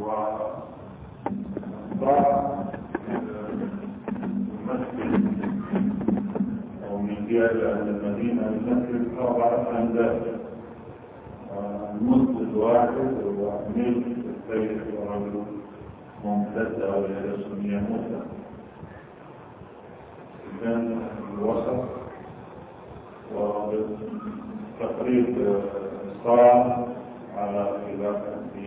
وضع المسجد أو من أهل المدينة المسجد أربعة أنداد النص الواحد هو ملك ورجل ممتدة وإلى سنية موسى كان الوسط وتقريب صاع على خلاف في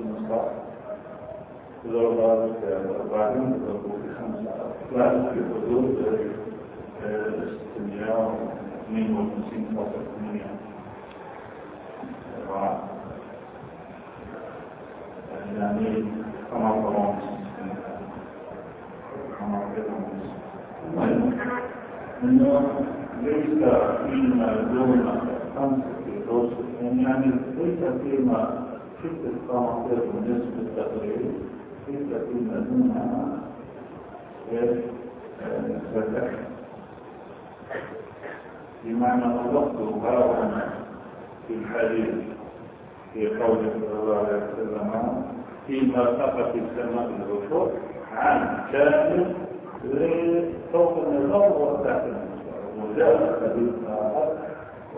في صح إذا ذلك بعدين تضربوا في خمسة لا في حدود ستمائة واثنين وخمسين فاصل ثمانية يعني كما قرأت كما قرأت انه ليس فيما دون خمسة دوس يعني ليس فيما ستة قامات بالنسبة للتقرير ليس فيما دونها زكاة بمعنى اللفظ هاهنا في الحديث في قوله صلى الله عليه وسلم فيما سقط السماء العشور عن كامل لفوق النظام وتحت النظام وجاء حديث آخر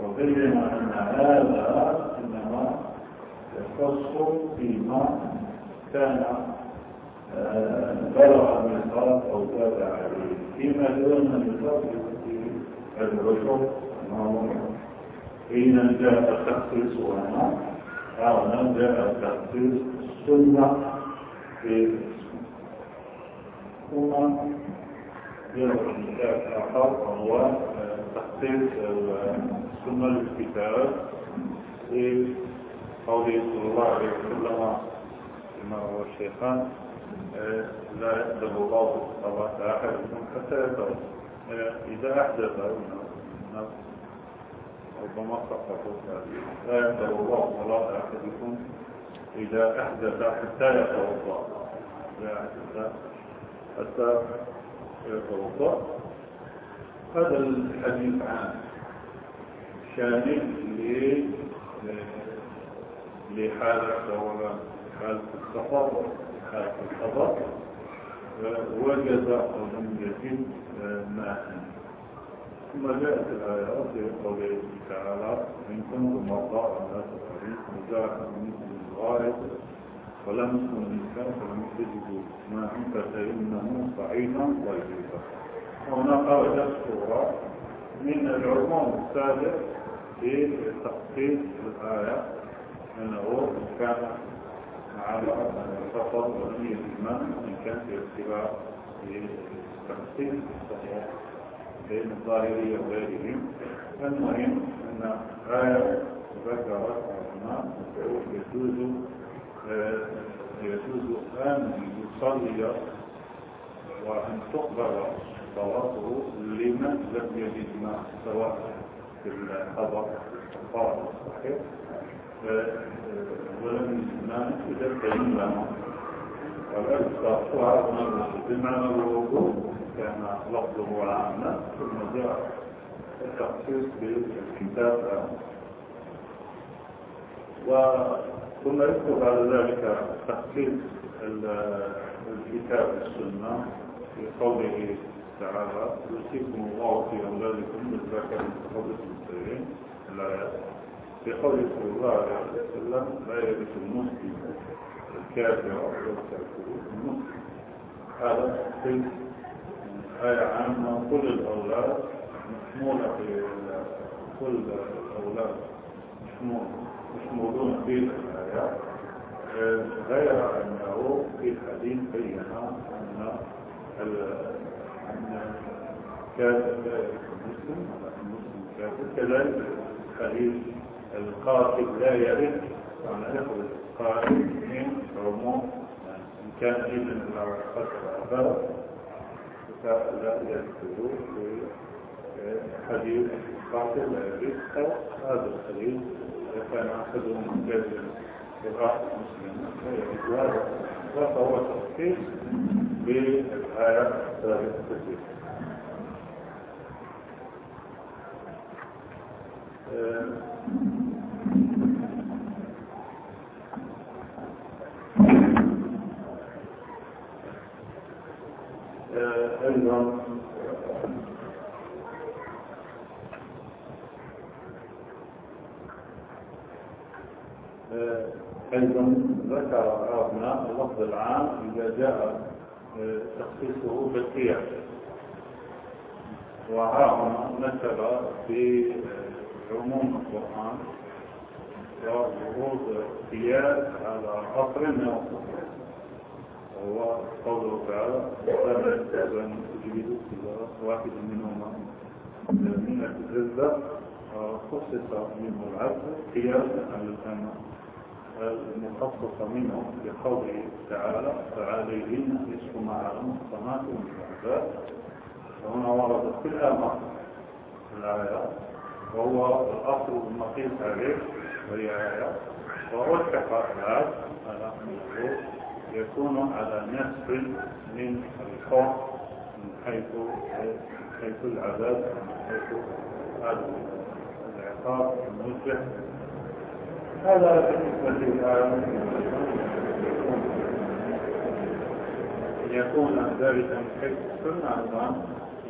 وبين أن هذا يخص فيما كان بلغ الميقات أو زاد عليه. فيما دون الميقات في العشر حين جاء التخصيص هنا هنا جاء التخصيص السنة في ثم يرى الكتاب آخر وهو تخصيص السنة للكتاب في قوله صلى الله عليه وسلم كما هو الشيخان لا يقبل الله صلاة أحدكم حتى يتوب إذا أحدث ربما سقط. لا يقبل الله صلاة أحدكم إذا أحدث حتى يتوضأ. إذا حتى يتوضأ. هذا الحديث عن شامل لحالة ولا حالة السفر حالة الخبر لم يجد ماء. ثم جاءت الآيات في قوله تعالى إن كنتم مرضى أو لا تفعلون وجاء منكم الغائب ولمسوا النساء فلم تجدوا ماء فسئنه صعيدا طيبا هنا خرجت صورة من العموم السابق في تخصيص الآية. أنه كان مع السفر ولم يجد ماء إن كان في اتباع لتخصيص السفر بين الظاهرية وغيرهم. المهم أن آية ذكرت علماء يجوز يجوز أن يصلي وأن تقبل صلاته لمن لم يجد ماء سواء في الفرض الصحيح ولم يجد ماء إذا تيمم والأستغفار بمعنى الوضوء كان لفظه عاما ثم جاء التخصيص بالكتاب. ثم يذكر بعد ذلك تخصيص الكتاب السنة في قوله تعالى يوصيكم الله في أولادكم بالذكر قبل المسلمين الآيات في قوله صلى الله عليه وسلم لا يرث المسلم الكافر أو الكافر المسلم. هذا تخصيص آية عامة. كل الأولاد مشمولة في كل الأولاد مشمول مشمولون في الآيات غير أنه في الحديث بين أن أن كافر لا يكون مسلم المسلم كافر. كذلك الحديث القاتل لا يرث معنى يخرج قاتل من كان إذن لو قتل أباه فلا يذكر في حديث قاتل رزق هذا الحديث كان أحدهم كذب قراءة مسلم فيجوز هذا وهو تخصيص بالآية الثالثة أيضا. أيضا ذكر هنا اللفظ العام إذا جاء تخصيصه بالقياس وها مثل في عموم القرآن وورود القياس على أصل من وهو قوله تعالى تجلدوا كل واحد منهما من الزلزة خصص منه العبد قياسا على الأمة المخصص منه بقوله تعالى فعليهن نصف ما على المحصنات من وهنا وردت في الأمر الآيات وهو الأصل المقيس عليه آيات وألحق العبد على أنه يكون على نصف من الخوف من حيث حيث العذاب من حيث العقاب الموجه. هذا بالنسبة للآية. يكون ذلك من حيث السنة أيضا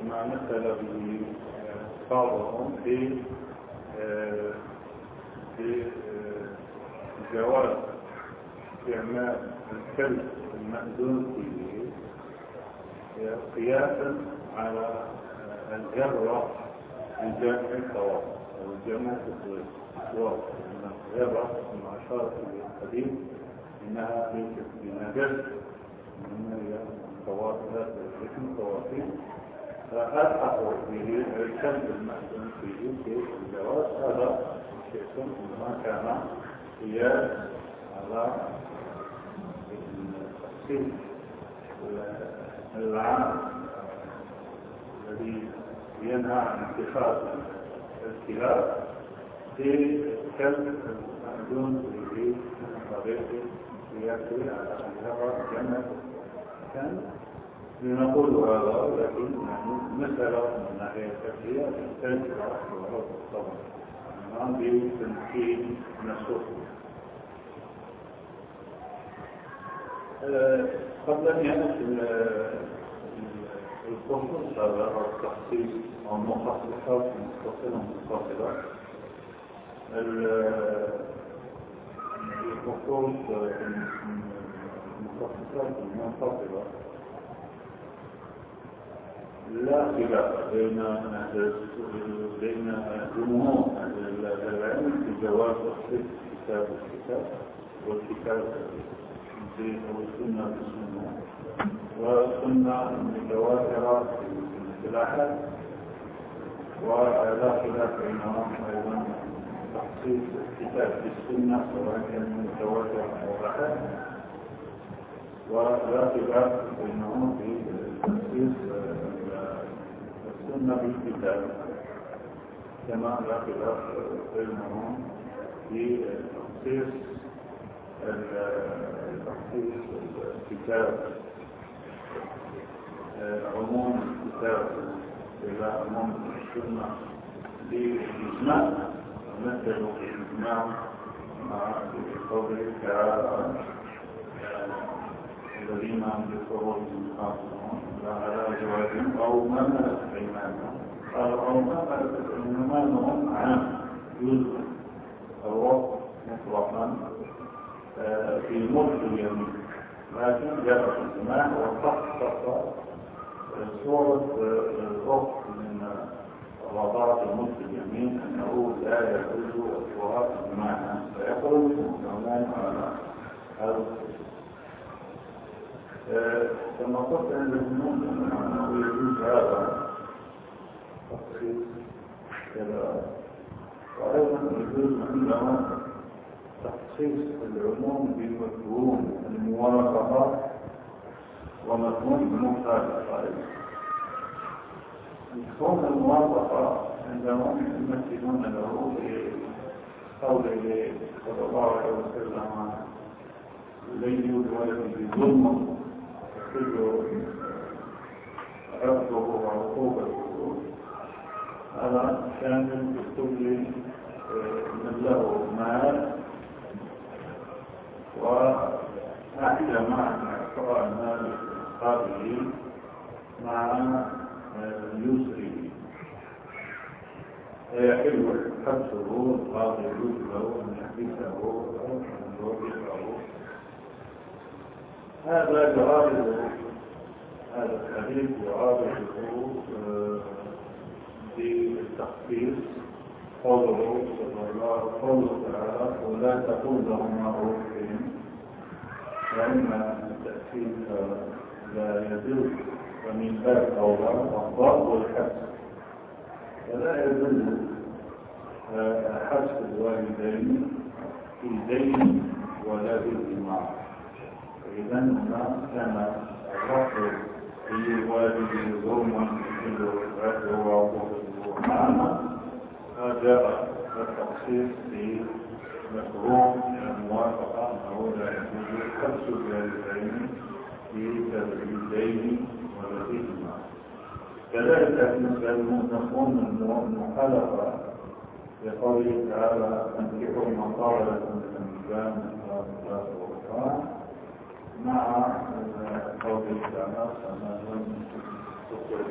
ما مثل به بعضهم في في جواز استعمال الكلب المأذون فيه قياسا على الجرة من جامع الطواف أو جامع الطواف. الجرة كما أشار إليه القديم إنها ليست بنجس إنما هي ذات الاسم طوافين. فألحقوا به المأذون فيه في الجواز هذا شيء ما كان قياس على التخصيص العام الذي ينهى عن اتخاذ الكلاب في كلب المأذون به طريقه ليأكل على أنها جنة كان لنقول هذا لكن مسألة من ناحية التفكير تحتاج إلى أحوال طبعا الآن بتمكين نصوص قبل أن يأتي الخصوص هذا أو التخصيص أو المخصصات المتصلة منفصلة الخصوص المخصصات المنفصلة لا خلاف بين بين جمهور العلم في جواز تخصيص كتاب الكتاب والكتاب والسنة بالسنة والسنة متواترة في الاصطلاحات ولا خلاف بينهم أيضا. تخصيص الكتاب بالسنة سواء كان متواتر أو أحد ولا خلاف بينهم في تخصيص السنة بالكتاب كما لا خلاف بينهم في تخصيص تخصيص الكتاب. عموم الكتاب إلى عموم السنة. بالإجماع مثل الإجماع مع قوله تعالى الذين بفروجهم خاصون لا على جواز أو ما ملكت أيمانهم أو ما ملكت أيمانهم عام جزء الوقت مطلقا في ملك اليمين لكن جاء الإجماع وخصص صورة الوقت من وضعت الملك اليمين أنه لا يجوز الصورات بمعنى فيخرج العموم على هذا كما قلت عند الجنون يجوز هذا. تخصيص كذا. وأيضا يجوز عندنا تخصيص العموم بمفهوم الموافقة ومفهوم مخالفة أيضا مفهوم الموافقة عندما يمثلون له بقوله صلى الله عليه وسلم لن يولد بظلم يحل عرضه وعقوبته. هذا شامل بكل من له مال وأحلى معنى إعطاء المال قابله مع اليسر فيحل حبسه القاضي يجوز أن يحبسه أو أن يوقفه هذا يعارض هذا الحديث يعارضه بالتخصيص قوله صلى الله قوله تعالى ولا تقول لهم معروف فإن التأكيد لا يدل ومن باب أولى الضرب والحبس فلا يدل حبس الوالدين في دين ولا بالإمام إذا هنا كان الرفض في والده ظلما في هو معنا جاء التخصيص في الموافقة أنه لا يجوز حبس الوالدين في تدريبين ولديهما كذلك مفهوم المخالفة لقوله تعالى أنكحوا ما طاب لكم من النساء من الصلاة والقرآن مع قوله تعالى فما لم تخرج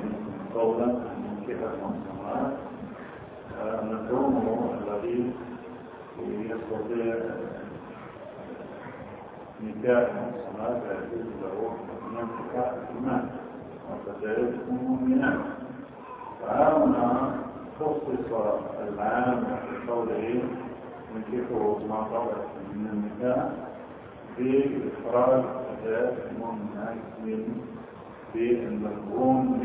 قولا أن ينكح المحصنات مفهومه الذي يستطيع نكاح المحصنات يجوز له أن ينكح الإيمان وكذلك المؤمنات فهنا خصص العام في قوله ينكحوا ما طلب من النكاح بإخراج أداة المؤمنات من في المفهوم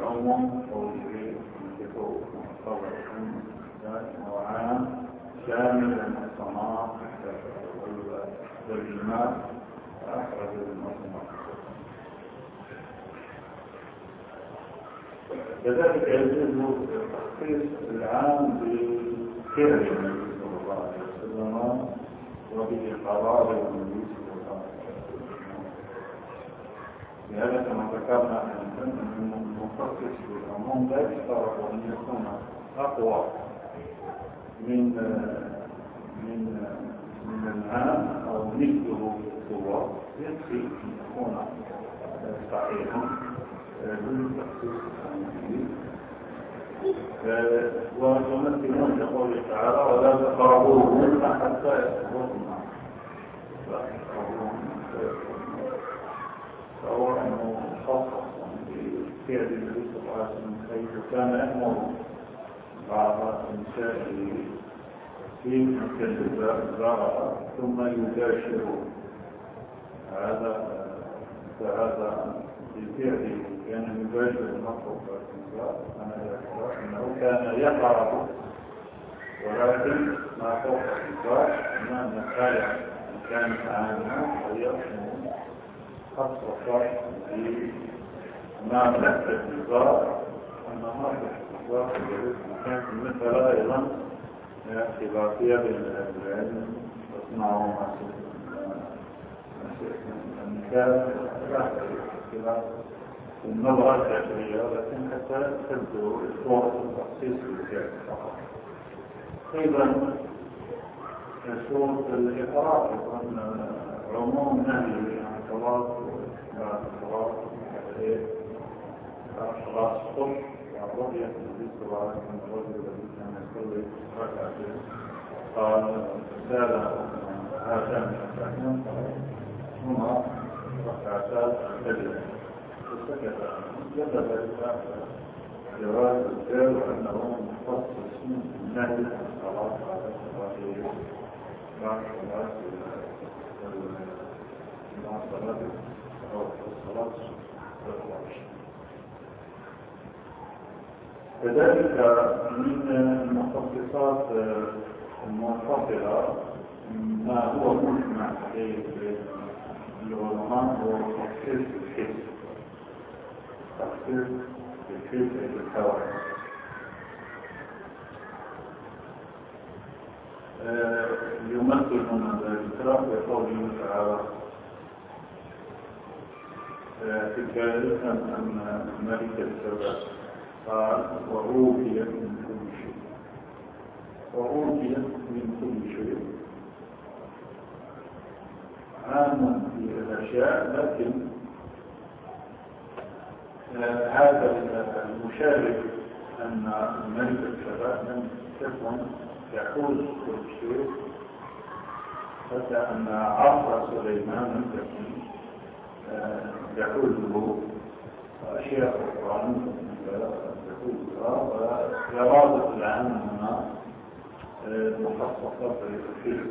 بعموم قوله ينكحوا ما طلب من النكاح وعام شامل المحصنات والإيمان أخرج المحصنات كذلك يجوز تخصيص العام النبي صلى الله عليه وسلم وبإقرار النبي صلى الله عليه وسلم لهذا كما ذكرنا أن المخصص بالعموم لا يشترط أن يكون أقوى من من من العام أو مثله الصور يكفي أن يكون صحيحا. ويمثلون لقوله تعالى ولا تقربوهن حتى يكبرن فهو أنه خصص بفعل النبي صلى الله عليه وسلم حيث كان يامر بعض نسائه في الزرع ثم يباشر هذا فهذا بالفعل كان يباشر المطلوب. أنه كان يقرأ. ولكن ما فوق الإنسان أن الآية كانت عنه وهي في ما تحت الإنسان أن ما تحت الإنسان كانت مثل أيضا خلافية بالعلم تصنعوا ما النكاح لا خلاف النظرة التأثيرية لكن حتى تبدو صورة التخصيص بالفعل فقط أيضا صورة الإقرار أن عموم نهي الصلاة بعد الصلاة خلاص الصبح والرؤية النبي صلى الله عليه وسلم الرجل الذي كان يصلي ركعتين. قال سأل هاتان الركعتين هما ركعتان الفجر. فسكت. جد ذلك جواز الفعل وأنه مخصص من نهي الصلاة على الصلاة. كذلك من المخصصات المنفصله ما هو مجمع عليه العلماء هو تخصيص الحس. تخصيص الحس بالحوادث يمثل من الإسراء بقوله تعالى في الثالث أن ملك السبع قال وأوتيت من كل شيء. وأوتيت من كل شيء. عام في الأشياء لكن هذا المشارك أن ملك السبع لم تكن يحوز كل شيء. حتى أن عصر سليمان لم تكن يحوزه أشياء أخرى تحوزها وإرادة العامة مخصصة بالحس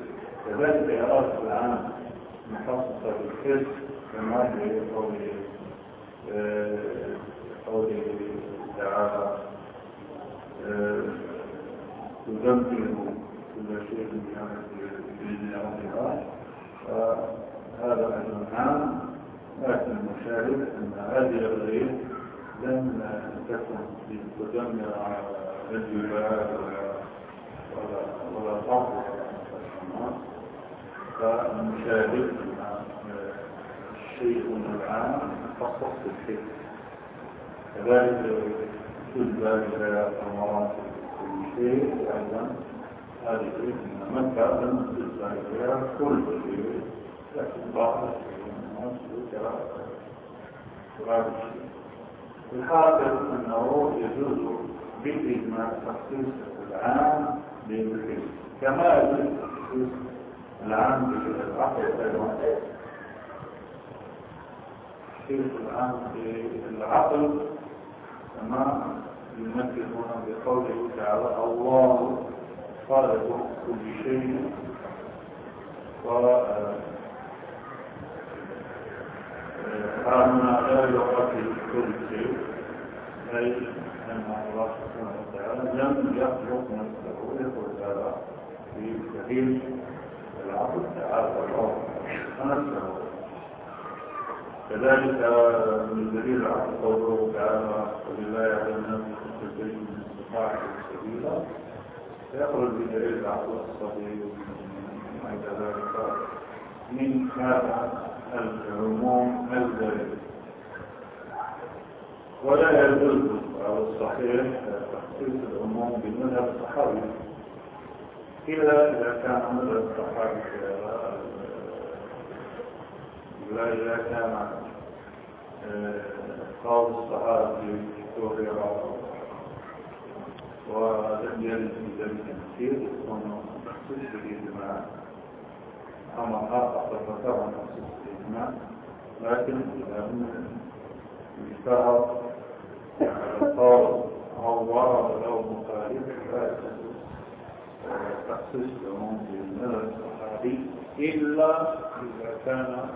كذلك إرادة العام مخصصة بالحس كما قوله قوله تعالى تدمر كل شيء بإذن ربها فهذا أيضا عام. لكن المشاهد أن هذه الغير لم تكن تدمر الجبال ولا ولا السماء فالمشاهد الشيء العام مخصص بالحكم كذلك كل ذلك ثمرات كل شيء. أيضا هذه إن مكة لم تزداد كل شيء. لكن بعض الشيء الحاصل أنه يجوز بالإجماع تخصيص العام بالحس كما يجوز تخصيص العام أيضا تخصيص العام بالعقل كما يمثل هنا بقوله تعالى الله خالق كل شيء هنا لا يقتل كل شيء أي أن الله سبحانه وتعالى لم يخلق نفسه هذا في دليل العقل تعالى الله نفسه كذلك من دليل العقل قوله تعالى ولله على الناس البيت من استطاعة سبيلا فيخرج بدليل العقل الصغير عند ذلك من هذا العموم الدليل ولا يجوز على الصحيح تخصيص العموم بالمذهب الصحابي. إلا إذا كان مذهب الصحابي لا إذا كان قول الصحابي كثر ولم يرد في ذلك كثير يكون تخصيص بالإجماع. أما خاصة فكرة تخصيص. لكن إذا اشتهر أو ورد له مخالف لا تخصيص العموم بالمدى الصحابي إلا إذا كان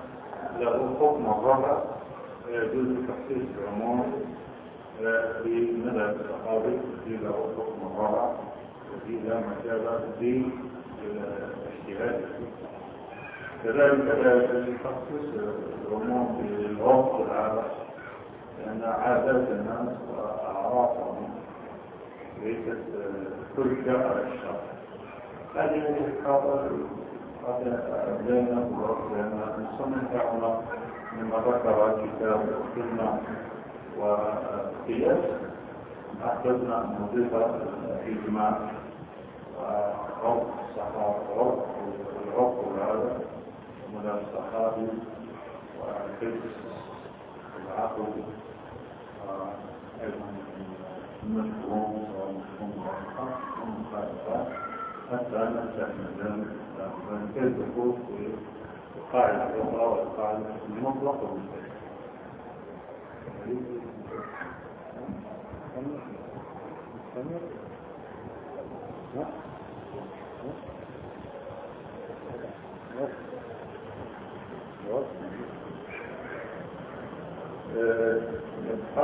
له حكم الرفع يجوز تخصيص العموم بمدى الصحابي الذي له حكم الرفع الذي لا مجال في الاجتهاد كذلك لا يتخصص العموم بالعرف العادة لأن عادات الناس وأعرافهم ليست ترجع على الشرع. هذه الحاضر قد أبدينا المصنف هنا مما ذكر كتاب السنة والقياس أحدثنا أن نضيف الإجماع وعرف الصحابة العرف هذا من الصحابي والحفظ والعقل أيضا المفهوم والمفهوم والمخالفات حتى نستعمل ذلك تكون في القاعدة الأخرى والقاعدة المطلق والمطلق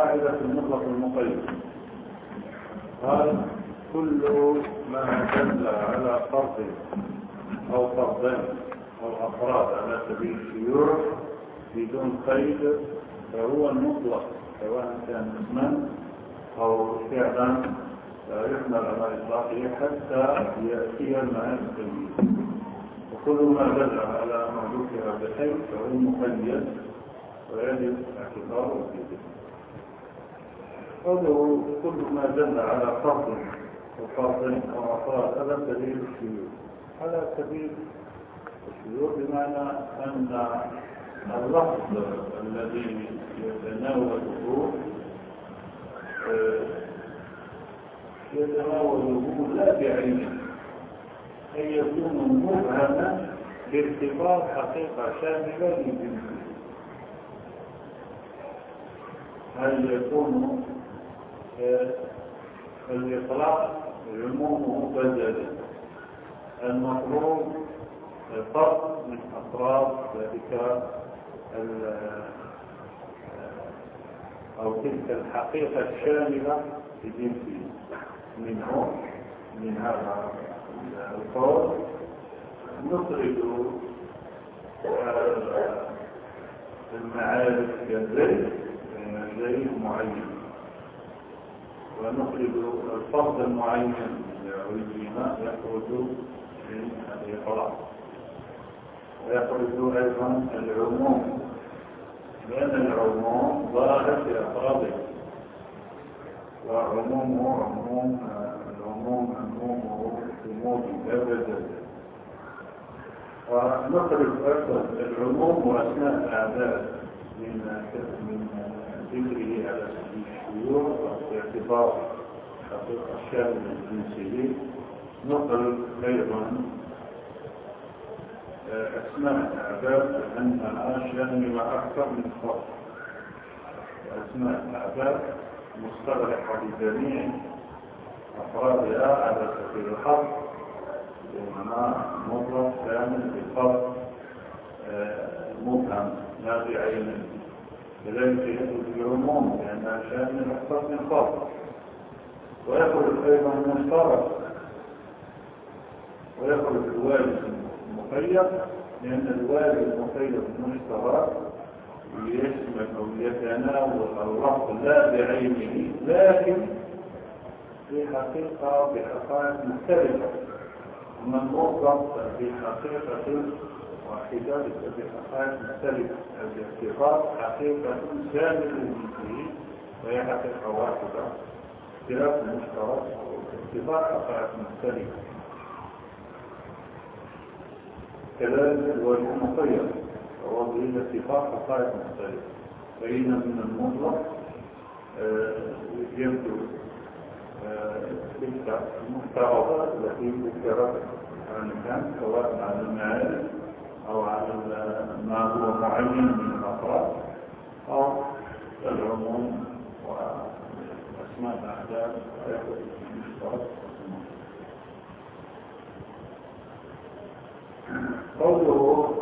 قاعدة المطلق المقيد. قال كل ما دل على فرض أو فرضين أو أفراد على سبيل الشيوع بدون قيد فهو المطلق سواء كان اسما أو فعلا يحمل على إطلاقه حتى يأتي المعاني الكبيرة وكل ما دل على ما ذكر بخير فهو مقيد ويجب اعتباره فيه قوله كل ما دل على فرض أو أفراد هذا سبيل الشيوخ. على سبيل الشيوخ بمعنى أن اللفظ الذي يتناوله يتناوله لا بعينه أن يكون مبهما بارتباط حقيقة شاملة لجنسه هل يكون الإطلاق عمومه بدلا المطلوب فرق من أطراف ذلك أو تلك الحقيقة الشاملة لجنسه منه من هذا القول. نخرج المعارف كالزيت من زيت معين. ونخرج الفرد المعين لعلمنا يخرج من الإقرار ويخرج أيضا العموم. لأن العموم ظاهر في أفراده. وعمومه عموم العموم عمومه عموم أبدا. ونخرج أيضا العموم وأسماء الأعداء من من ذكره على سبيل الشيوخ باعتبار حقيقة الشامل الجنسي نخرج أيضا أسماء الأعداد لأنها شاملة أكثر من فرد. وأسماء الأعداد مستغرقة لجميع أفرادها على سبيل الحظ بمعنى مطلق كامل بفرد مبهم لا بعين كذلك يدخل في العموم لأنها أكثر من فرد ويخرج أيضا مشترك ويخرج الوالد المخير لأن الوالد المخير المشترك يشمل أو يتناول اللفظ لا بعينه لكن في حقيقة بحقائق مختلفة. من مطلق في حقيقة واحدة بحقائق مختلفة الاعتبار حقيقة شاملة للجنسية وهي حقيقة واحدة اختلاف مشترك اعتبار حقائق مختلفة. كذلك الوجه مخير وهو به اتفاق حقائق مختلفة. فإن من المطلق يبدو تلك المفترضات التي ذكرت عن كان سواء على المعارف أو على ما هو معين من الأفراد أو العموم وأسماء الأعداد المشترك قوله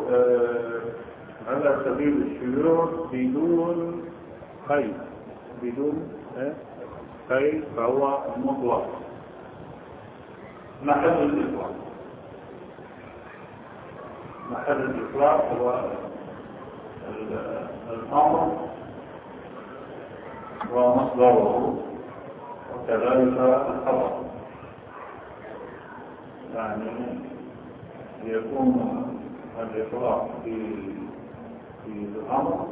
على سبيل الشيوخ بدون قيد بدون قيد فهو مطلق. محل الإطلاق. محل الإطلاق هو الأمر ومصدره وكذلك الخبر. يعني يكون الإطلاق في في الأمر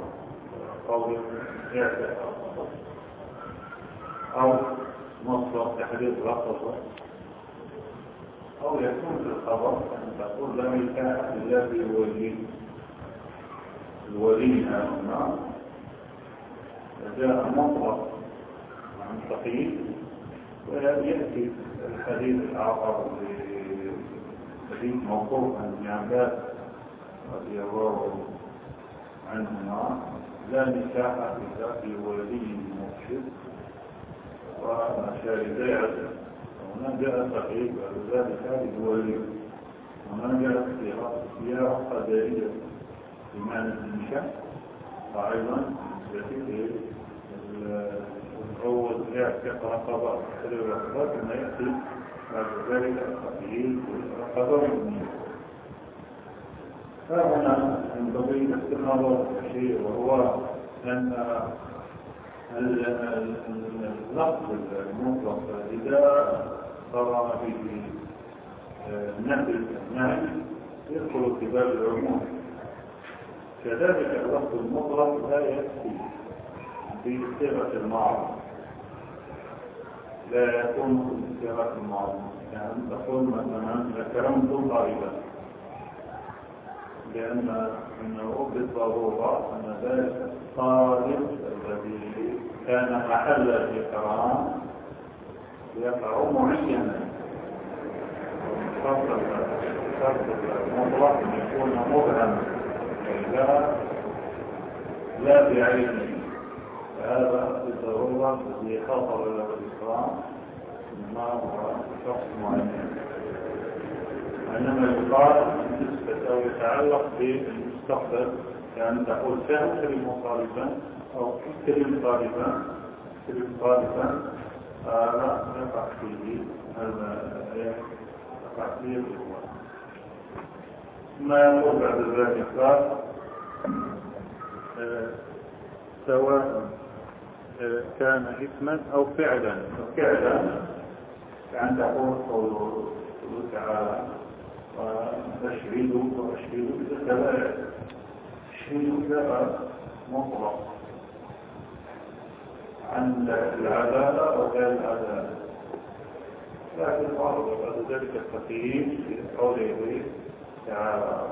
قول اعتقاد أو مصدر تحديد لفظة أو يكون في الخبر أن تقول لم إلا في الولي. الولي هنا جاء مطلق عن تقييد ويأتي الحديث الآخر حديث موقوف عن ابن عباس رضي الله عنهما. لا نكاح إلا في ولي مرشد ومشاركات وهنا جاء تقريب ذلك للولي وهنا جاء فيها قدريه بمعنى الانشاء وأيضا بالنسبة الأول يعتق رقبه تحرير رقبه كما ياتي بعد ذلك التقييد والرقبة والنية فهنا ينبغي استنارة شيء وهو أن اللفظ المطلق إذا صار به نفي النهي يدخل في باب العموم كذلك اللفظ المطلق لا يكفي بصيغة المعروف لا يكون بصيغة المعروف يعني تقول مثلا ذكرمت ضريبا لأن أنه بالضرورة أن ذلك الطالب الذي كان محل الإكرام يقع معينا شرط المطلق يكون مبهم. لا لا بعينه هذا بالضرورة الذي خطر له الإكرام ما هو شخص معين. إنما يقال بالنسبة أو يتعلق بالمستقبل يعني تقول سأكرم طالبا أو اكرم طالبا اكرم طالبا. هذا يقع فيه هذا يقع فيه ما يقول بعد ذلك؟ آه، سواء كان اسما أو فعلا. فعلا. كأن تقول قوله تعالى وتشهيد وتشهيد كذلك تشهيد لها مطلق. عن العدالة أو غير العدالة لكن بعد ذلك التقييد في قوله تعالى.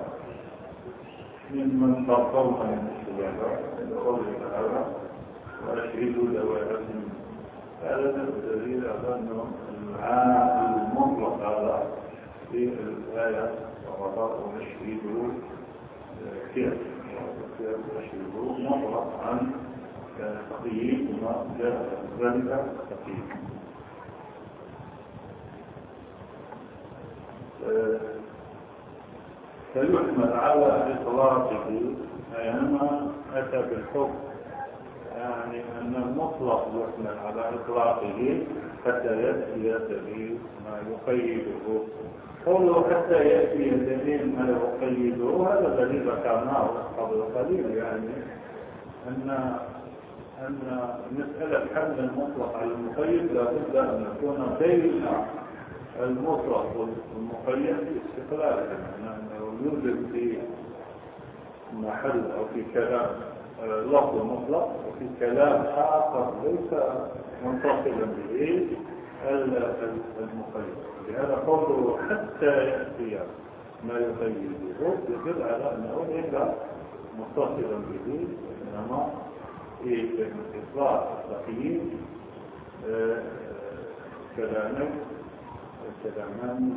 ممن ترضون من الشهداء قوله تعالى. وأشهدوا ذوي عدل هذا دليل على أنه العام المطلق هذا في الآية وغضاء ونشهد كيف؟ ونشهد مطلق عن تقييد وما جاء على إطلاقه أينما أتى بالحكم يعني أن المطلق يحمل على إطلاقه حتى يأتي دليل ما يقيده. قوله حتى يأتي دليل ما يقيده هذا دليل ذكرناه قبل قليل يعني أن أن مسألة حمل المطلق على المقيد لابد أن يكون بين المطلق والمقيد استقلالا يعني يوجد في محل أو في كلام لفظ مطلق وفي كلام آخر ليس منفصلا به المقيد. لهذا قوله حتى يأتي ما يقيده يدل على أنه ليس متصلا به إنما في إطلاق التقييد كلامان كلامان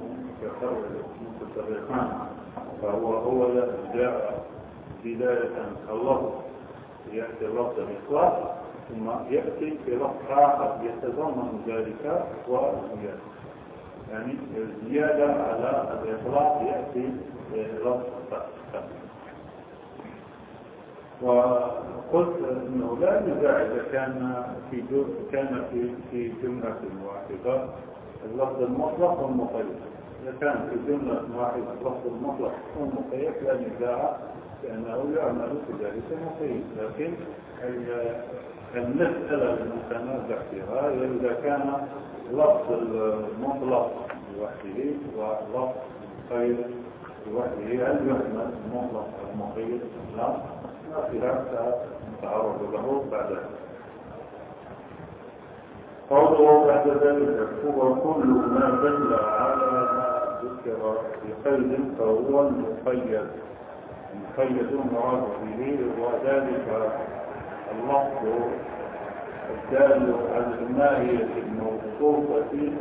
متفرقان فهو هو جاء بداية اللفظ يأتي اللفظ الإطلاق ثم يأتي في لفظ آخر يتضمن ذلك وزيادة يعني الزيادة على الإطلاق يأتي لفظ وقلت إنه لا نزاع إذا كان في كان في في جملة واحدة. اللفظ المطلق والمقيد إذا كان في جملة واحدة اللفظ المطلق والمقيد لا نزاع لأنه يعمل في ذلك المقيد لكن المسألة المتنازع فيها إذا كان لفظ المطلق لوحده ولفظ خير لوحده هل يحمل المطلق المقيد لا. خلاف نتعرض له بعد قوله بعد ذلك هو كل ما دل على ما ذكر بقيد فهو المقيد. المقيد مراد به وذلك اللفظ الدال على الماهية الموصوفة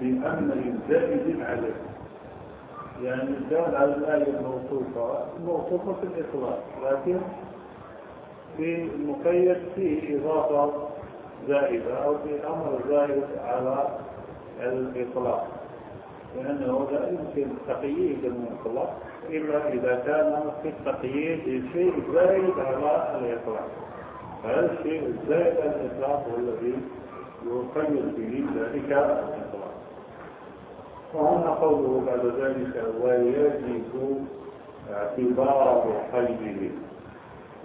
بأمر زائد عليه. يعني الدال على الماهية الموصوفة موصوفة في الإطلاق لكن في المقيد فيه إضافة زائدة أو في أمر زائد على الإطلاق. لأنه لا يمكن تقييد المطلق إلا إذا كان في التقييد شيء زائد على الإطلاق. هذا الشيء الزائد على الإطلاق هو الذي يقيد به ذلك الإطلاق؟ وهنا قوله بعد ذلك ويجب اعتبار قيده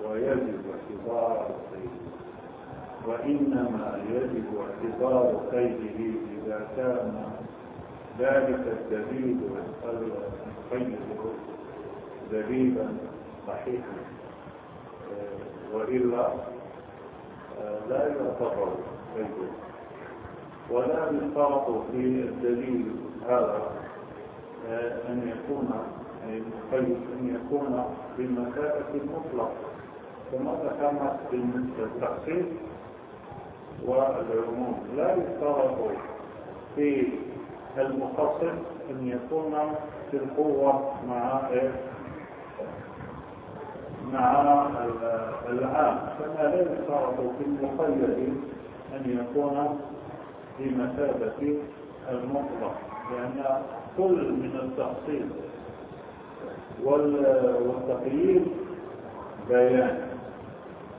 ويجب اعتبار قيده. وإنما يجب اعتبار قيده إذا كان ذلك الدليل القيد دليلا صحيحا. وإلا لا يعتبر قيده. ولا يشترط في الدليل هذا أن يكون المقيد أن يكون بمثابة المطلق ذكرنا في التخصيص والعموم. لا يشترط في المخصص أن يكون في القوة مع مع العام. كما لا يشترط في المقيد أن يكون بمثابة المطلق لأن كل من التخصيص والتقييد بيان.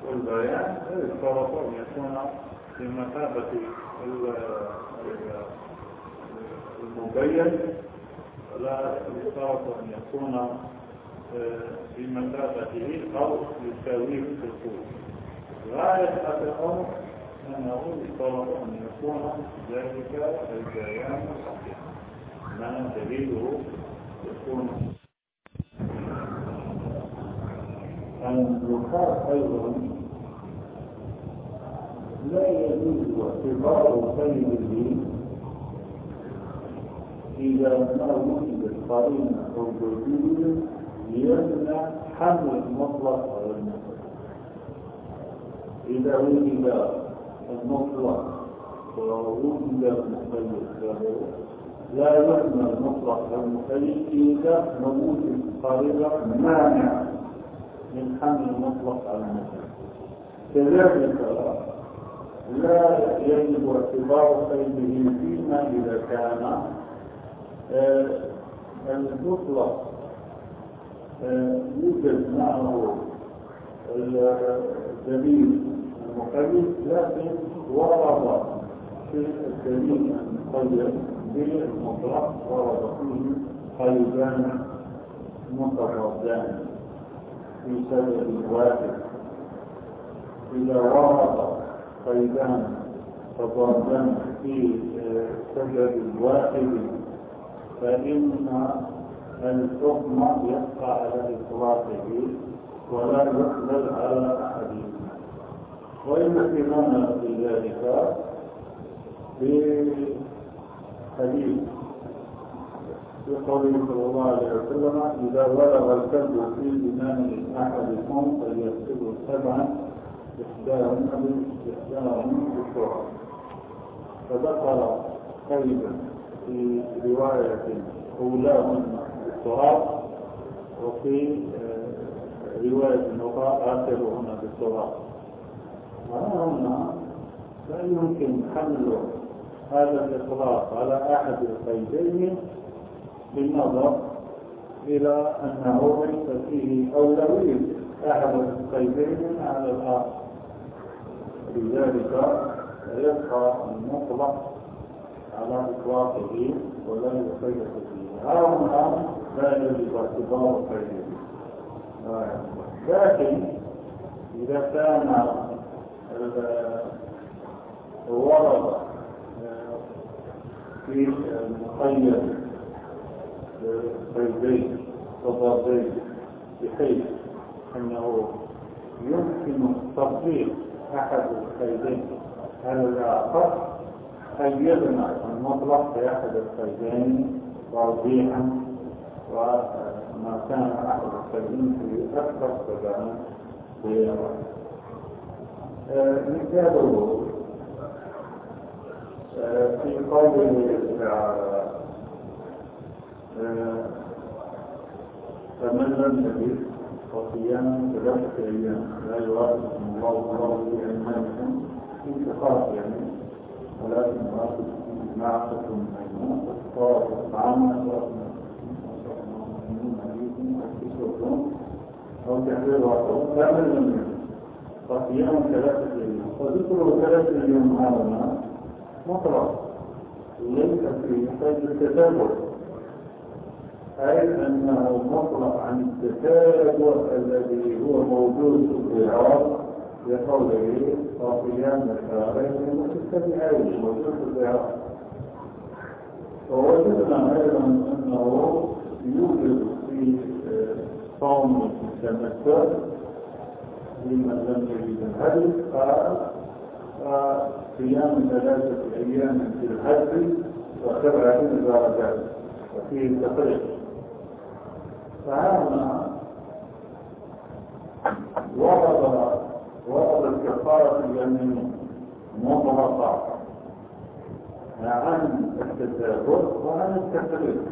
والبيان أن يكون بمثابة المبين لا يشترط أن يكون بمثابته أو يساويه في الطول غاية الأمر أنه يشترط أن يكون ذلك البيان صحيح ما دليله؟ يكون. النقاط أيضا لا يجوز اعتبار خير الدين إذا ما وجدت قرينة دليل يمنع حمل المطلق على المطلق. إذا وجد المطلق ووجد المقيد له لا يمنع المطلق المقيد إذا موجود قرينة مانع من حمل المطلق على المطلق. كذلك لا يجب اعتبار قيده فيما إذا كان المطلق يوجد معه الدليل المقيد لكن ورد في الدليل المقيد بالمطلق ورد فيه قيدان متضادان في سبب واحد. إذا ورد قيدان تضادان في سبب واحد. فإن الحكم يبقى على إطلاقه ولا يقبل على أحدهما وإن في ذلك بحديث في قوله صلى الله عليه وسلم إذا ولغ الكلب في بنان أحدكم فليغسله سبعا إحداهن إحداهن بالشرع فذكر كلبا في رواية أولاهن بالتراب وفي رواية أخرى آخرهن بالتراب. وهنا لا يمكن حمل هذا الإطلاق على أحد القيدين بالنظر إلى أنه ليس فيه أولوية. أحد القيدين على الآخر لذلك يبقى المطلق على إطلاقه ولا يقيد فيه هؤلاء لا يجب اعتبار قيده لكن إذا كان ورد في المقيد قيدين تضادين بحيث أنه يمكن تطبيق أحد القيدين على الآخر قيدنا المطلق في أحد القيدين توضيحا وما كان أحد القيدين في أكثر فبان في مثاله في قوله تعالى فمن لم يجد فصيام ثلاثة أيام لا يوافقكم الله الله في اتفاق يعني. ولكن يوافق معكم أيمان فالصار طعام أو تحرير وعطوه فمن لم يجد فصيام ثلاثة أيام. وذكر ثلاثة أيام هذا مطلق. ليس في حاجة التتابع أي أنه مطلق عن التتابع الذي هو موجود في العراق بقوله صافيان الشهرين متتبعين موجود في العراق. ووجدنا أيضا أنه يوجد في صوم التمتع لمن لم يجد الهدي قال صيام ثلاثة أيام في الحج وسبعة إذا رجعت وفيه تفريق فهذا ورد ورد الكفارة اليمين مطلقة. عن التدابر وعن التفريق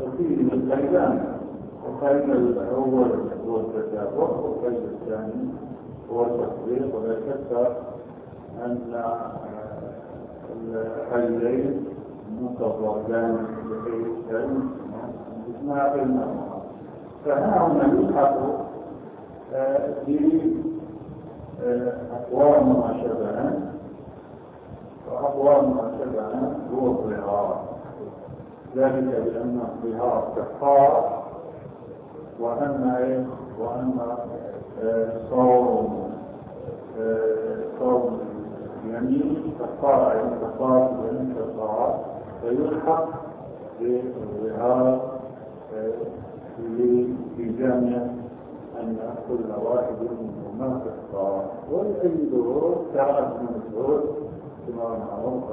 وفيه القيدان القيد الأول هو التدابر والقيد الثاني هو التفريق ولا شك أن الحيين متضادان الكلم ما بينهما فها هنا يلحق بأقوام ما شبهه وأقوام ما شبهه هو الظهار. ذلك بأن الظهار كفارة وأن وأن صوم صوم يمين كفارة يعني كفارة يمين كفارة فيلحق بالظهار لجامع أن كل واحد منهما كفارة والأيدور كانت من الزهد كما معروف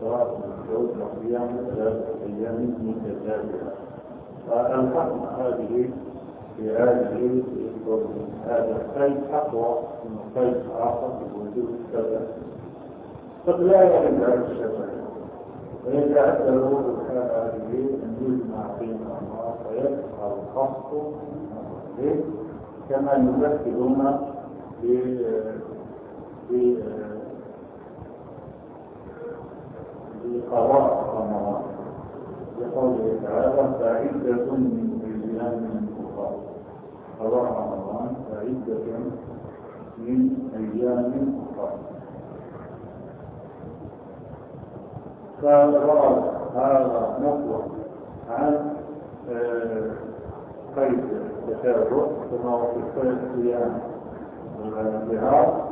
صلاة المسعود وقيام ثلاثة أيام متتابعة. فالحكم هذه في هذه هذا الخير أقوى من خير آخر بوجود كذا قد لا يرد على الشبه ويتأثر بالحالة هذه أن يجمع بينهما فيظهر الخاص كما يمثلون في بقضاء رمضان بقوله تعالى فعدة من أيام أخرى. قضاء رمضان فعدة من أيام أخرى. فالغرض هذا مطلق عن قيد التشابه كما هو في صيام الانتهاء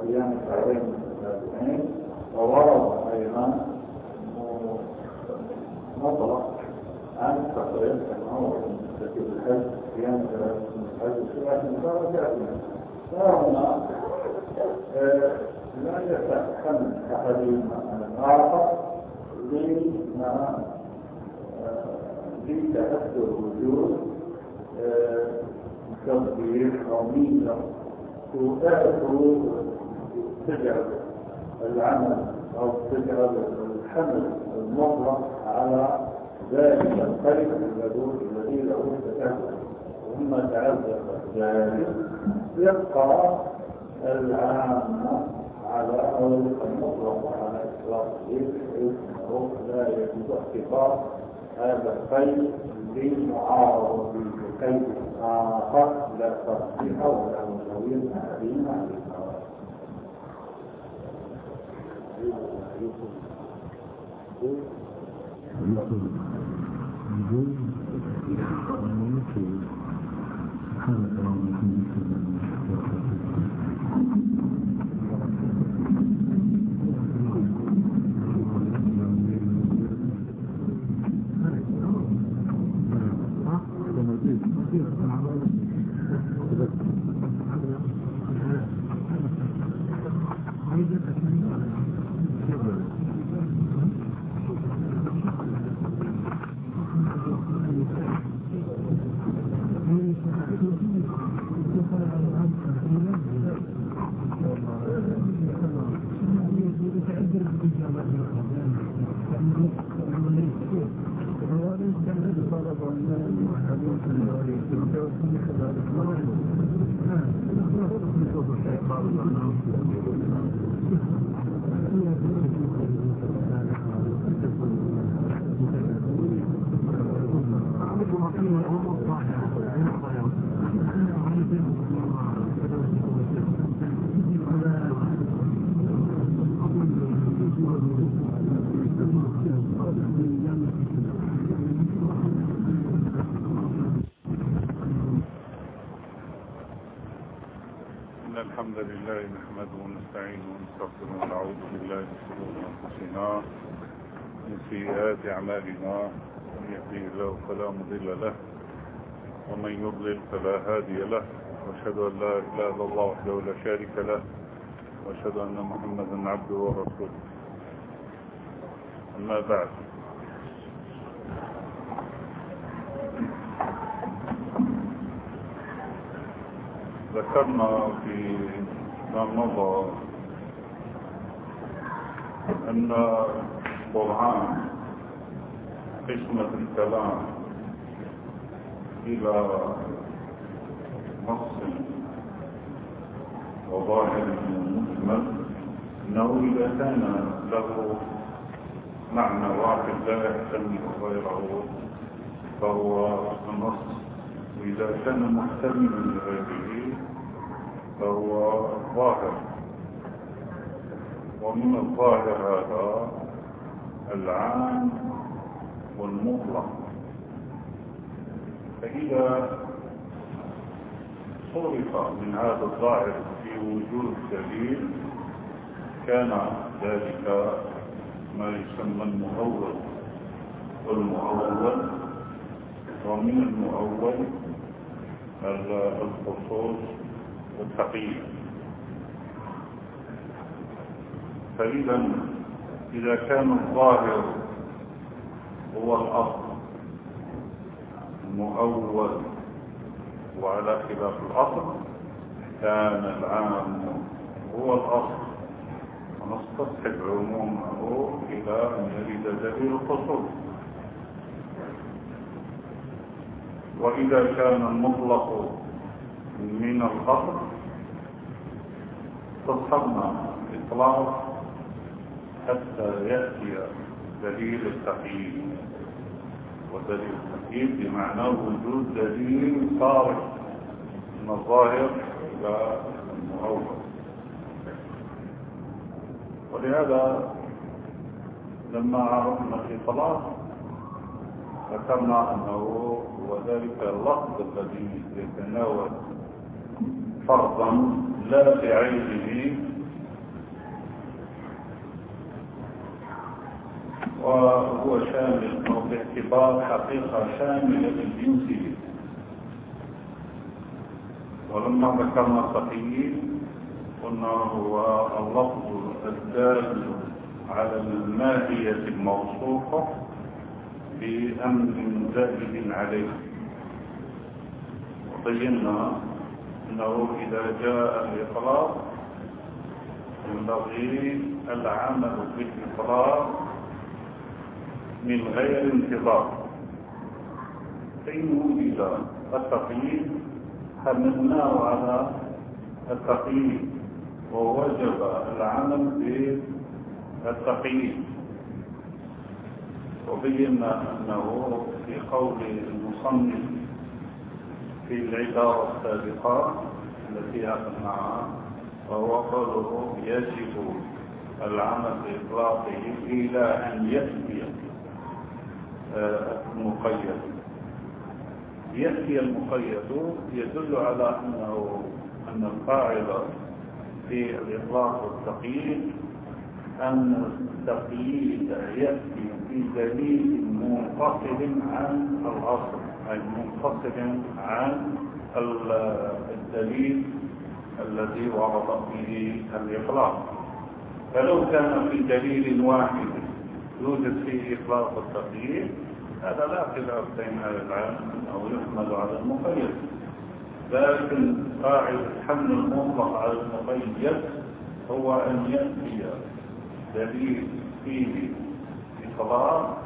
صيام شهرين متتابعين وورد أيضا مطلق عن تقرير كما هو في الحج صيام الحج من شهر فهنا لا يتحمل أحدهما الآخر لما في تأثر وجود تطبيق أو ميزة تؤثر تجعل العمل أو تجعل الحمل المطلق على ذلك الخير الذي له تأثر ثم تعذب ذلك يبقى العامة على أو المطلق على إطلاقه إنه لا يجوز اعتبار هذا الخير لمعارضة بخير آخر لا تصحيح ولا مساوية أحدهما عن. سبحانك Thank you. سيئات أعمالنا من يهديه الله فلا مضل له ومن يضلل فلا هادي له وأشهد أن لا إله إلا الله وحده لا شريك له وأشهد أن محمدا عبده ورسوله. أما بعد ذكرنا في ما مضى أن القرآن قسمة الكلام إلى نص وظاهر مجمل أنه إذا كان له معنى واحد لا يحتمل غيره فهو النص وإذا كان محتملا لغيره فهو ظاهر ومن الظاهر هذا العام والمطلق. فإذا صرف من هذا الظاهر في وجود دليل كان ذلك ما يسمى المؤول. والمؤول ومن المؤول الخصوص والتقييد. فإذا إذا كان الظاهر هو الأصل المؤول وعلى خلاف الأصل كان العام هو الأصل ونستصحب عمومه إلى أن يرد دليل الخصوص وإذا كان المطلق من الأصل تصحبنا إطلاق حتى يأتي دليل التقييد. ودليل التقييد بمعنى وجود دليل صارف من الظاهر إلى المؤول ولهذا لما عرفنا الإطلاق ذكرنا أنه هو ذلك اللفظ الذي يتناول فرضا لا بعينه وهو شامل أو باعتبار حقيقة شاملة للجنسية ولما ذكرنا التقييد قلنا هو اللفظ الدال على الماهية الموصوفة بأمر زائد عليه. وبينا أنه إذا جاء الإطلاق ينبغي العمل بالإطلاق من غير انتظار. فإن وجد التقييد حملناه على التقييد ووجب العمل بالتقييد. وبينا أنه في قول المصنف في العبارة السابقة التي أخذناها وهو قوله يجب العمل بإطلاقه إلى أن يأتي. المقيد. يأتي المقيد يدل على أنه أن القاعدة في الإطلاق والتقييد أن التقييد يأتي بدليل منفصل عن الأصل أي منفصل عن الدليل الذي ورد فيه الإطلاق. فلو كان في دليل واحد يوجد فيه إطلاق التقييد هذا لا خلاف بين أهل العلم أو يحمل على المقيد. لكن قاعدة حمل المطلق على المقيد هو أن يأتي دليل فيه إطلاق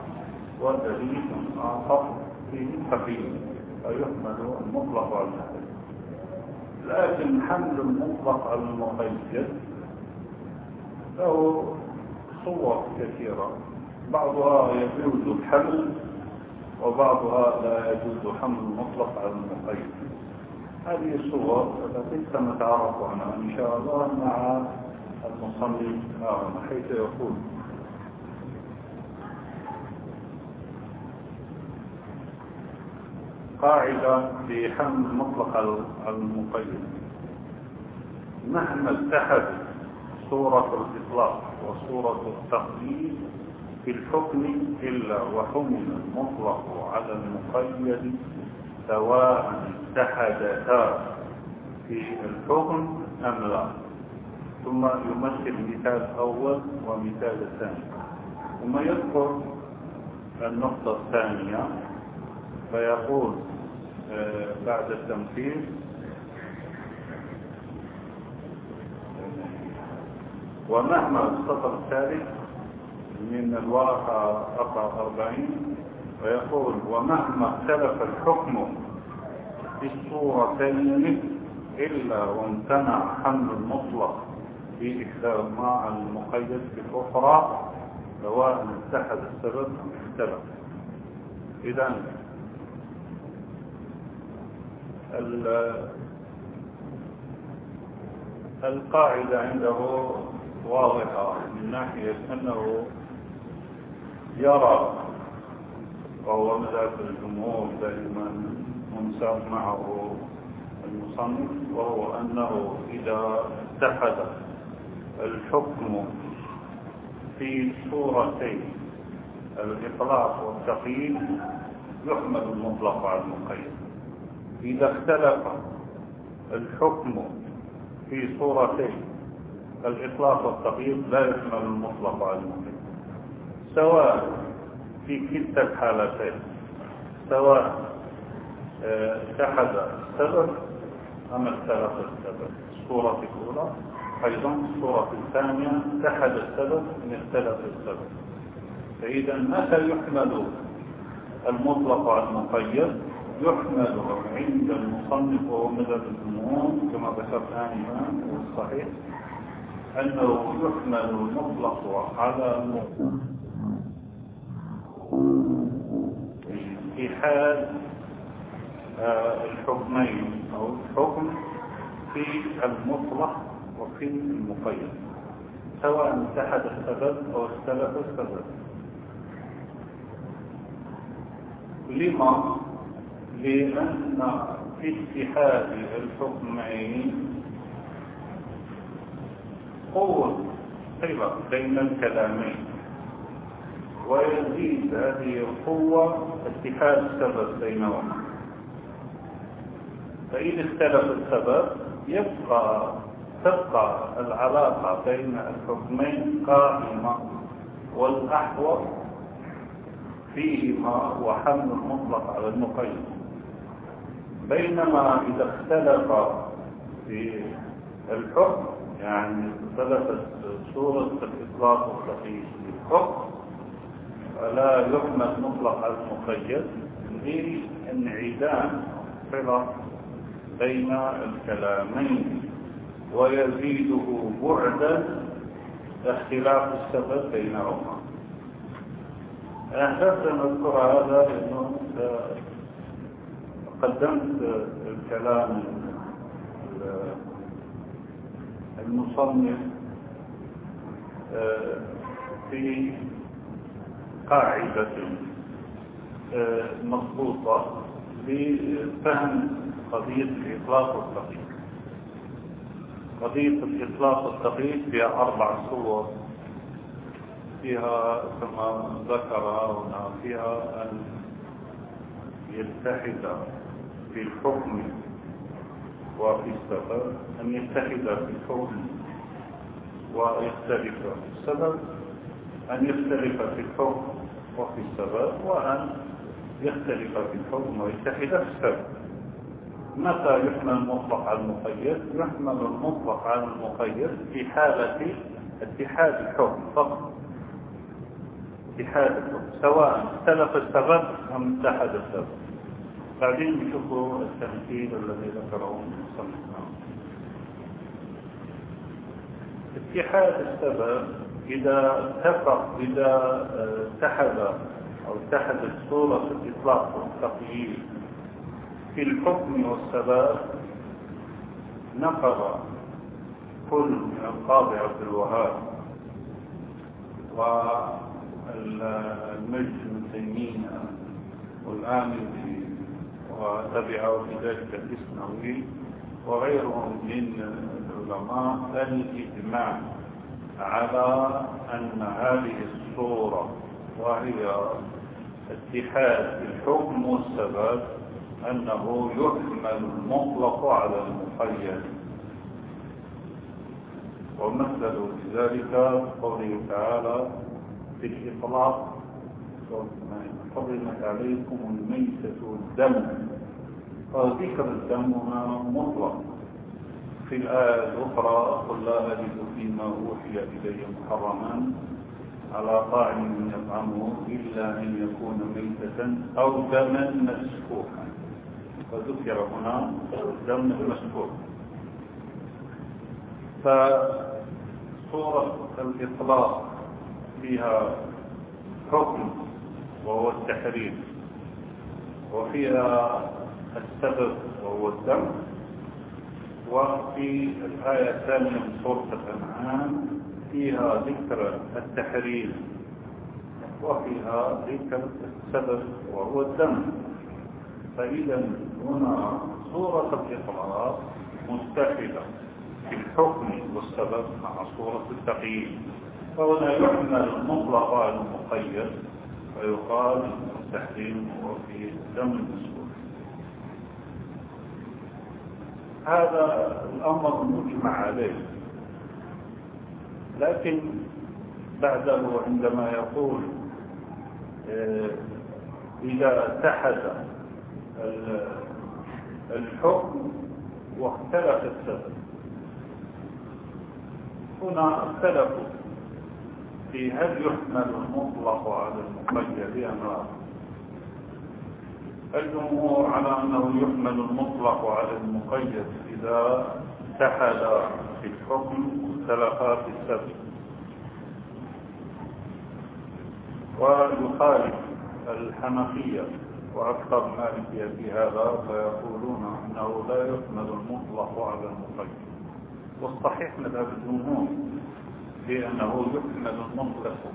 ودليل آخر فيه تقييد. فيحمل المطلق على المقيد. لكن حمل المطلق على المقيد له صور كثيرة. بعضها يجوز الحمل وبعضها لا يجوز حمل المطلق على المقيد. هذه الصور التي سنتعرف عنها. إن شاء الله مع المصنف حيث يقول؟ قاعدة في حمل المطلق على المقيد. مهما اتحدت صورة الإطلاق وصورة التقييد في الحكم إلا وحمل المطلق على المقيد سواء اتحدتا في الحكم أم لا؟ ثم يمثل مثال أول ومثال ثاني. ثم يذكر النقطة الثانية فيقول آه، بعد التمثيل ومهما السطر الثالث من الورقة 44 ويقول ومهما اختلف الحكم في الصورتين إلا وامتنع حمل المطلق في إحداهما عن المقيد في الأخرى سواء اتحد السبب أم اختلف. إذا القاعدة عنده واضحة من ناحية أنه يرى وهو مذهب الجمهور دائما منساب معه المصنف وهو أنه إذا اتحد الحكم في صورتين الإطلاق والتقييد يحمل المطلق على المقيد. إذا اختلف الحكم في صورتين الإطلاق والتقييد لا يحمل المطلق على المقيد. سواء في كلتا الحالتين. سواء آه، اتحد السبب أم اختلف السبب؟ الصورة الأولى. أيضا الصورة الثانية اتحد السبب من اختلف السبب. فإذا متى يحمل المطلق على المقيد؟ يحمل عند المصنف وهو مذهب الجمهور كما ذكرت آنفا والصحيح أنه يحمل المطلق على المطلق حال آه، الحكمين أو الحكم في المطلق وفي المقيد سواء اتحد السبب أو اختلف السبب لما؟ لأن في اتحاد الحكمين قوة صلة بين الكلامين ويزيد هذه القوة اتحاد السبب بينهما. فإن اختلف السبب يبقى تبقى العلاقة بين الحكمين قائمة والأحوط فيهما هو حمل المطلق على المقيد. بينما إذا اختلف في الحكم يعني اختلفت صورة الإطلاق في الحكم فلا يحمل مطلق المقيد لانعدام صلة بين الكلامين ويزيده بعدا اختلاف السبب بينهما. أحببت أن أذكر هذا لأنه قدمت الكلام المصنف في قاعدة آه، مضبوطة لفهم قضية الإطلاق والتقييد. قضية الإطلاق والتقييد فيها أربع صور. فيها كما ذكر هنا فيها أن يتحد في الحكم وفي السبب أن يتحد في الحكم ويختلف في السبب أن يختلف في الحكم وفي السبب وأن يختلف في الحكم ويتحد في السبب متى يحمل المطلق على المقيد؟ يحمل المطلق على المقيد في حالة اتحاد الحكم فقط. اتحاد الحكم. سواء اختلف السبب أم اتحد السبب. بعدين نشوفوا التمثيل الذي ذكره المصنف اتحاد السبب إذا اتفق إذا اتحد أو اتحدت صورة الإطلاق والتقييد في الحكم والسبب نقض كل من القاضي عبد الوهاب والمجد بن تيمية والآمن وتبعه في ذلك الإسماوي وغيرهم من العلماء الإجماع على أن هذه الصورة وهي اتحاد الحكم والسبب أنه يحمل المطلق على المقيد ومثلوا لذلك قوله تعالى في الإطلاق حرمت عليكم الميتة والدم. فذكر الدم هنا مطلق. في الآية الأخرى قل لا أجد فيما أوحي إلي محرما على طاعم يطعمه إلا أن يكون ميتة أو دما مسفوحا. فذكر هنا الدم المسفوح فصورة الإطلاق فيها حكم وهو التحريم وفيها السبب وهو الدم. وفي الآية الثانية من سورة الأنعام فيها ذكر التحريم وفيها ذكر السبب وهو الدم. فإذا هنا صورة الإقرار مستحدة في الحكم والسبب مع صورة التقييد فهنا يحمل المطلق على المقيد ويقال التحريم وفي دم المسؤول هذا الأمر مجمع عليه. لكن بعده عندما يقول آه، إذا اتحد الحكم واختلف السبب. هنا اختلفوا في هل يحمل المطلق على المقيد أم الجمهور على أنه يحمل المطلق على المقيد إذا اتحد في الحكم في السبب. ويخالف الحنفية وأكثر مالكية في هذا فيقولون أنه لا يحمل المطلق على المقيد. والصحيح مذهب الجمهور بأنه يحمل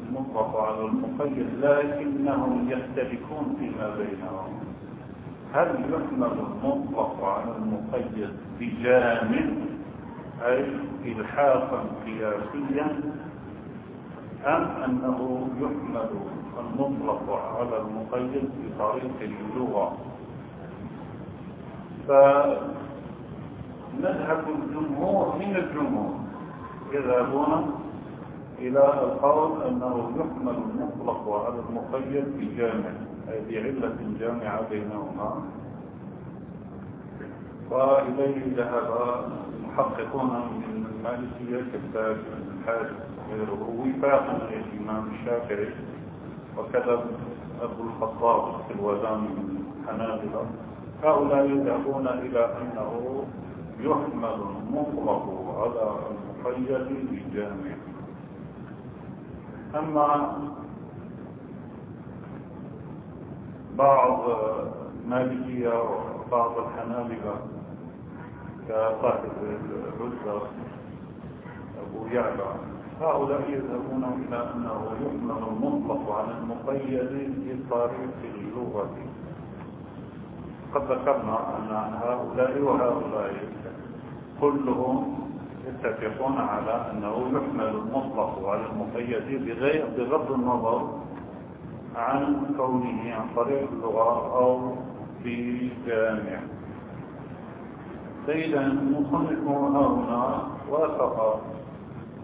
المطلق على المقيد لكنهم يختلفون فيما بينهم. هل يحمل المطلق على المقيد بجامع أي إلحاقا قياسيا؟ أم أنه يحمل المطلق على المقيد بطريق اللغة؟ فمذهب الجمهور من الجمهور يذهبون إلى القول أنه يحمل المطلق على المقيد بجامع أي بعلة جامعة بينهما. وإليه ذهب محققون من المالكية كالتاج الحاج غيره وفاقا للإمام الشافعي وكذا أبو الخطاب في الوزان من حنابلة. هؤلاء يذهبون إلى أنه يحمل المطلق على المقيد بجامع أما بعض مالكية وبعض الحنابلة كصاحب الرزة أبو يعلى. هؤلاء يذهبون إلى أنه يحمل المطلق على المقيد بطريق اللغة. قد ذكرنا أن هؤلاء وهؤلاء كلهم يتفقون على أنه يحمل المطلق على المقيد بغض النظر عن كونه عن طريق اللغة أو في جامع. فإذا المصنف هنا وافق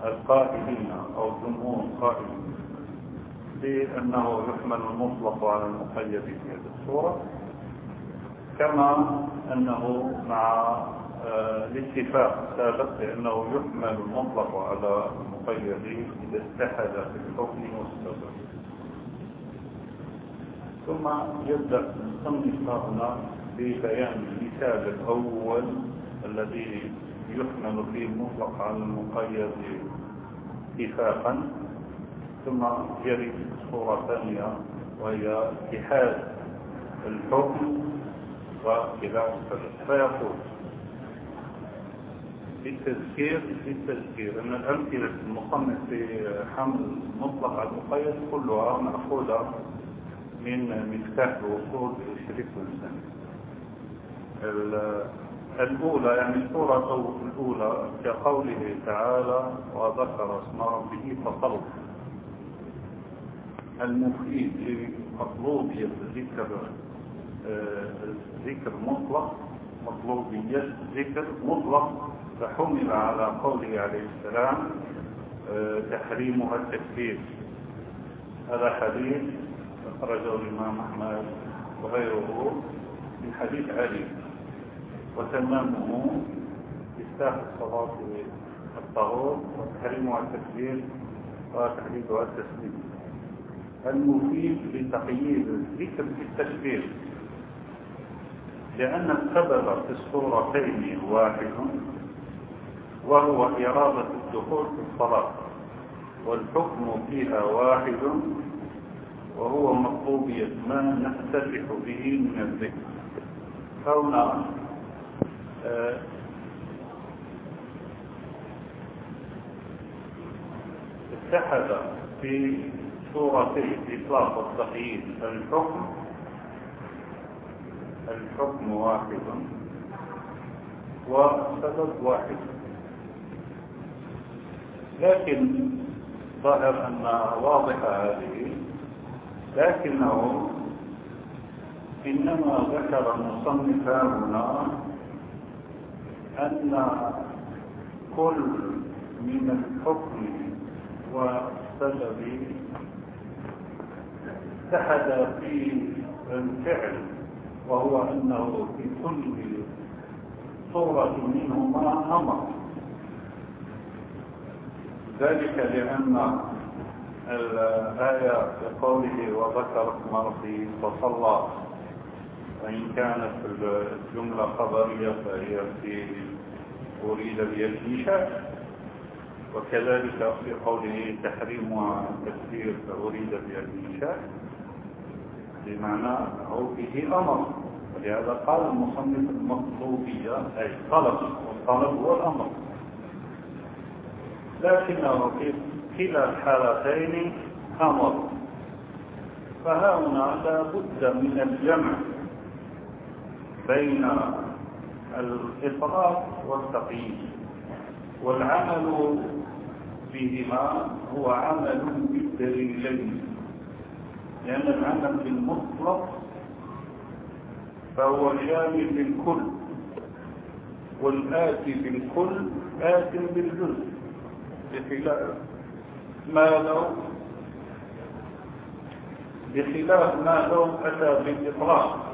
القائلين أو الجمهور القائلين بأنه يحمل المطلق على المقيد في هذه الصورة كما أنه مع الاتفاق سابق بأنه يحمل المطلق على المقيد إذا اتحد في الحكم والسبب. ثم يبدأ هنا ببيان المثال الأول الذي يحمل فيه المطلق على المقيد اتفاقا ثم يرد صورة ثانية وهي اتحاد الحكم السبب فيقول بالتذكير بالتذكير. أن الأمثلة المصنف في حمل مطلق على المقيد كلها مأخوذة من مفتاح الوصول للشريك الإنساني الأولى يعني الصورة الأولى كقوله تعالى وذكر اسم ربه فصلى المفيد لمطلوبية ذكر ذكر مطلق مطلوبية ذكر مطلق فحمل على قوله عليه السلام تحريمها التكفير. هذا حديث أخرجه الإمام أحمد وغيره من حديث علي وتمامه إفتاح الصلاة الطهور وتحريمها التكبير وتحديدها التسليم المفيد لتقييد الذكر في التكبير لأن السبب في الصورتين واحد وهو إرادة الدخول في الصلاة والحكم فيها واحد وهو مطلوبية ما نفتتح به من الذكر. هنا اتحد في سورة الإطلاق والتقييد الحكم. الحكم واحد. والسبب واحد. لكن ظاهر أن واضحة هذه لكنه إنما ذكر المصنف هنا أن كل من الحكم والسبب اتحد في الفعل وهو أنه في كل صورة منهما أمر. ذلك لأن الآية بقوله وذكر اسم ربه فصلى وإن كانت الجملة خبرية فهي في أريد بها وكذلك في قوله تحريم التكفير فأريد بها بمعنى أنه فيه أمر. ولهذا قال المصنف المطلوبية أي طلب والطلب هو الأمر. لكنه في كلا الحالتين أمر فهنا لا بد من الجمع بين الإطلاق والتقييد. والعمل فيهما هو عمل بالدليلين. لأن العمل بالمطلق فهو شامل للكل. والآتي بالكل آت بالجزء. بخلاف ما لو بخلاف ما لو أتى بالإطلاق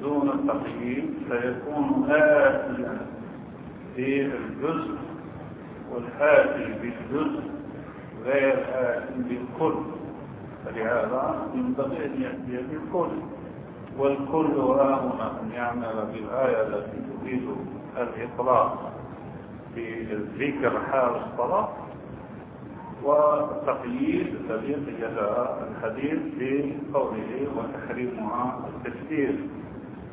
دون التقييد فيكون آتيا بالجزء والآتي بالجزء غير آتي بالكل. فلهذا ينبغي أن يأتي بالكل. والكل هنا أن يعمل بالآية التي تريد الإطلاق في الذكر حال الصلاة. والتقييد الذي قيد الحديث بقوله وتحريمها التكثير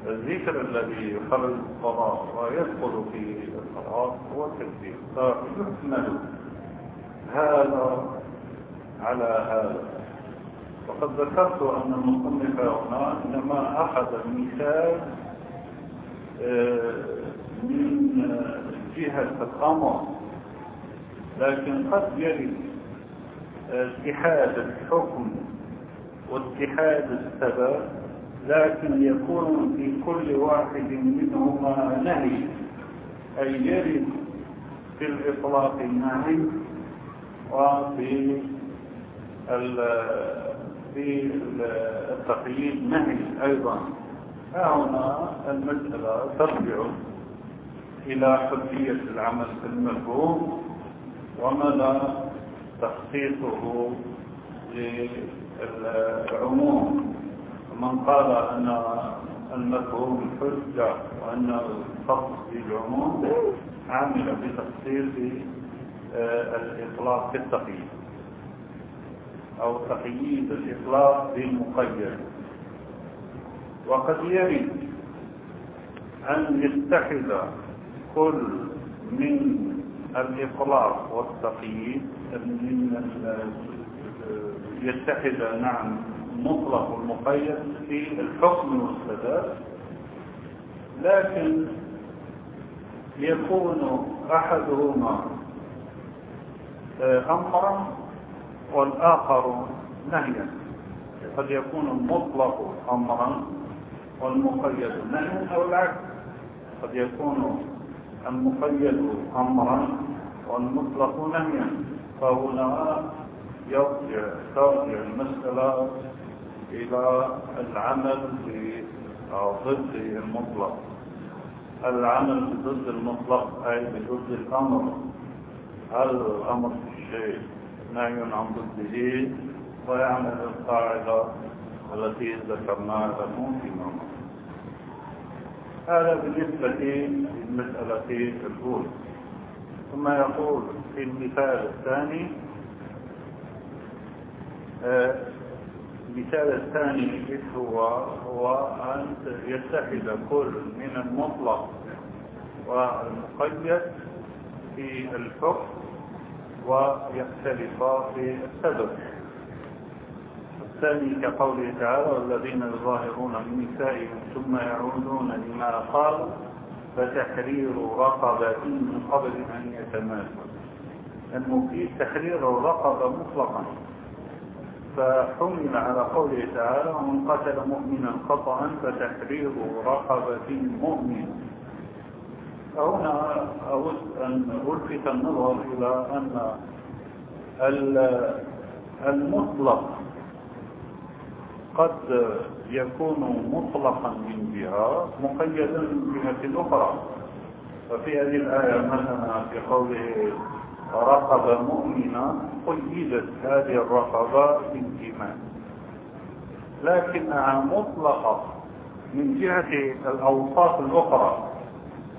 الذكر الذي يخرج الصلاة ويدخل في الصلاة هو التكثير فيحمل هذا على هذا. وقد ذكرت أن المصنف هنا إنما أخذ المثال من جهة الأمر لكن قد يرد اتحاد الحكم واتحاد السبب لكن يكون في كل واحد منهما نهي. أي يرد في الإطلاق النهي وفي في التقييد نهي أيضا. هنا المسألة ترجع إلى حجية العمل في المفهوم ومدى تخصيصه للعموم. من قال أن المفهوم الحجة وأن الخص بالعموم عامل بتخصيص الإطلاق في التقييد أو تقييد الإطلاق بالمقيد. وقد يرد أن يتحد كل من الإطلاق والتقييد. من يتحد نعم مطلق والمقيد في الحكم والسداد. لكن يكون أحدهما أمرا والآخر نهيا. قد يكون المطلق أمرا والمقيد نهيا أو العكس. قد يكون المقيد أمرا والمطلق نهيا فهنا يرجع ترجع المسألة إلى العمل ضد المطلق. العمل ضد المطلق أي بضد الأمر. هل الأمر في الشيء نهي عن ضده؟ ويعمل القاعدة التي ذكرناها لكم في ماما هذا بالنسبة للمسألة الأولى. ثم يقول في المثال الثاني المثال الثاني هو هو أن يتحد كل من المطلق والمقيد في الحكم ويختلف في السبب. الثاني كقوله تعالى والذين يظاهرون من نسائهم ثم يعودون لما قالوا فتحرير رقبة من قبل أن يتماسوا المفيد تحرير الرقبة مطلقا. فحمل على قوله تعالى ومن قتل مؤمنا خطأ فتحرير رقبة مؤمن. فهنا أود أن ألفت النظر إلى أن المطلق قد يكون مطلقا من جهة مقيدا من جهة أخرى. ففي هذه الآية مثلا في قوله رقبة مؤمنة قيدت هذه الرقبة بالإيمان. لكنها مطلقة من جهة الأوصاف الأخرى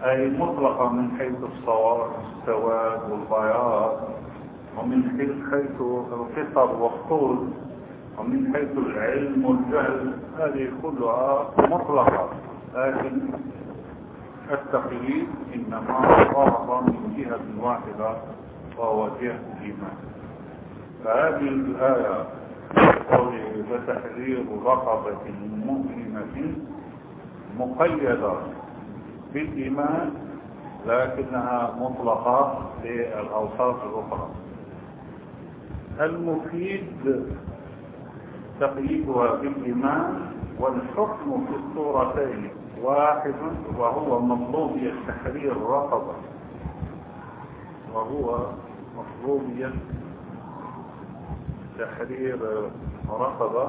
أي مطلقة من حيث السواد والبياض ومن حيث القصر والطول ومن حيث العلم والجهل هذه كلها مطلقة لكن التقييد إنما ظهر من جهة واحدة وهو جهة الإيمان. فهذه الآية قوله فتحرير رقبة مؤمنة مقيدة بالإيمان لكنها مطلقة للأوصاف الأخرى. المفيد تقييدها بالإيمان والحكم في الصورتين واحد وهو مطلوبية تحرير الرقبة وهو مطلوبية تحرير رقبة